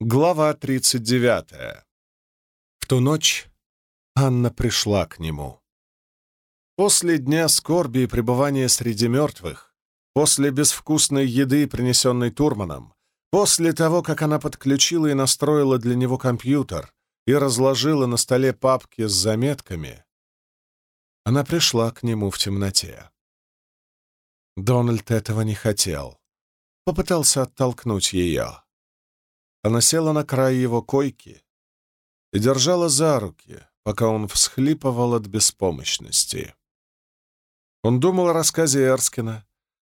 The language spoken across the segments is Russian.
Глава 39. В ту ночь Анна пришла к нему. После дня скорби и пребывания среди мертвых, после безвкусной еды, принесенной Турманом, после того, как она подключила и настроила для него компьютер и разложила на столе папки с заметками, она пришла к нему в темноте. Дональд этого не хотел. Попытался оттолкнуть ее. Она села на край его койки и держала за руки, пока он всхлипывал от беспомощности. Он думал о рассказе Эрскина,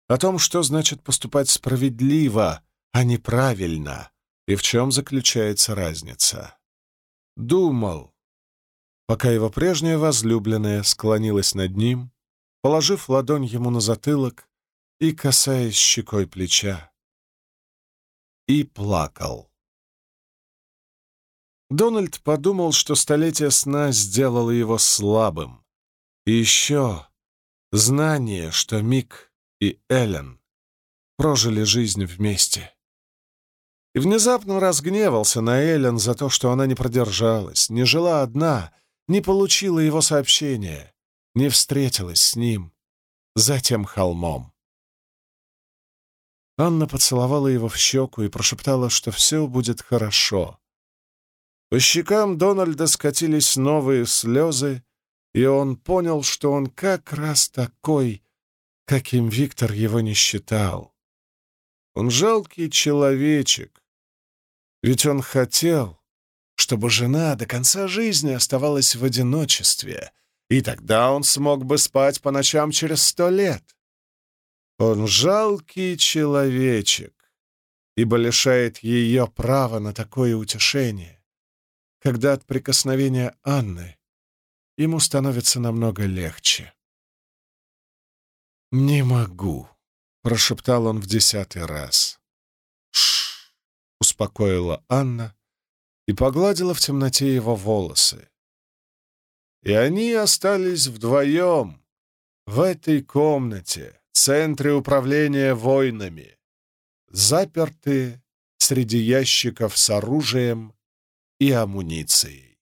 о том, что значит поступать справедливо, а не правильно, и в чем заключается разница. Думал, пока его прежняя возлюбленная склонилась над ним, положив ладонь ему на затылок и касаясь щекой плеча, и плакал. Дональд подумал, что столетие сна сделало его слабым. И еще знание, что Мик и Эллен прожили жизнь вместе. И внезапно разгневался на Эллен за то, что она не продержалась, не жила одна, не получила его сообщения, не встретилась с ним за тем холмом. Анна поцеловала его в щеку и прошептала, что все будет хорошо, по щекам Дональда скатились новые слезы, и он понял, что он как раз такой, каким Виктор его не считал. Он жалкий человечек, ведь он хотел, чтобы жена до конца жизни оставалась в одиночестве, и тогда он смог бы спать по ночам через сто лет. Он жалкий человечек, ибо лишает ее права на такое утешение когда от прикосновения Анны ему становится намного легче. «Не могу», — прошептал он в десятый раз. «Шш», — успокоила Анна и погладила в темноте его волосы. И они остались вдвоем в этой комнате, центре управления войнами, запертые среди ящиков с оружием и амуниции.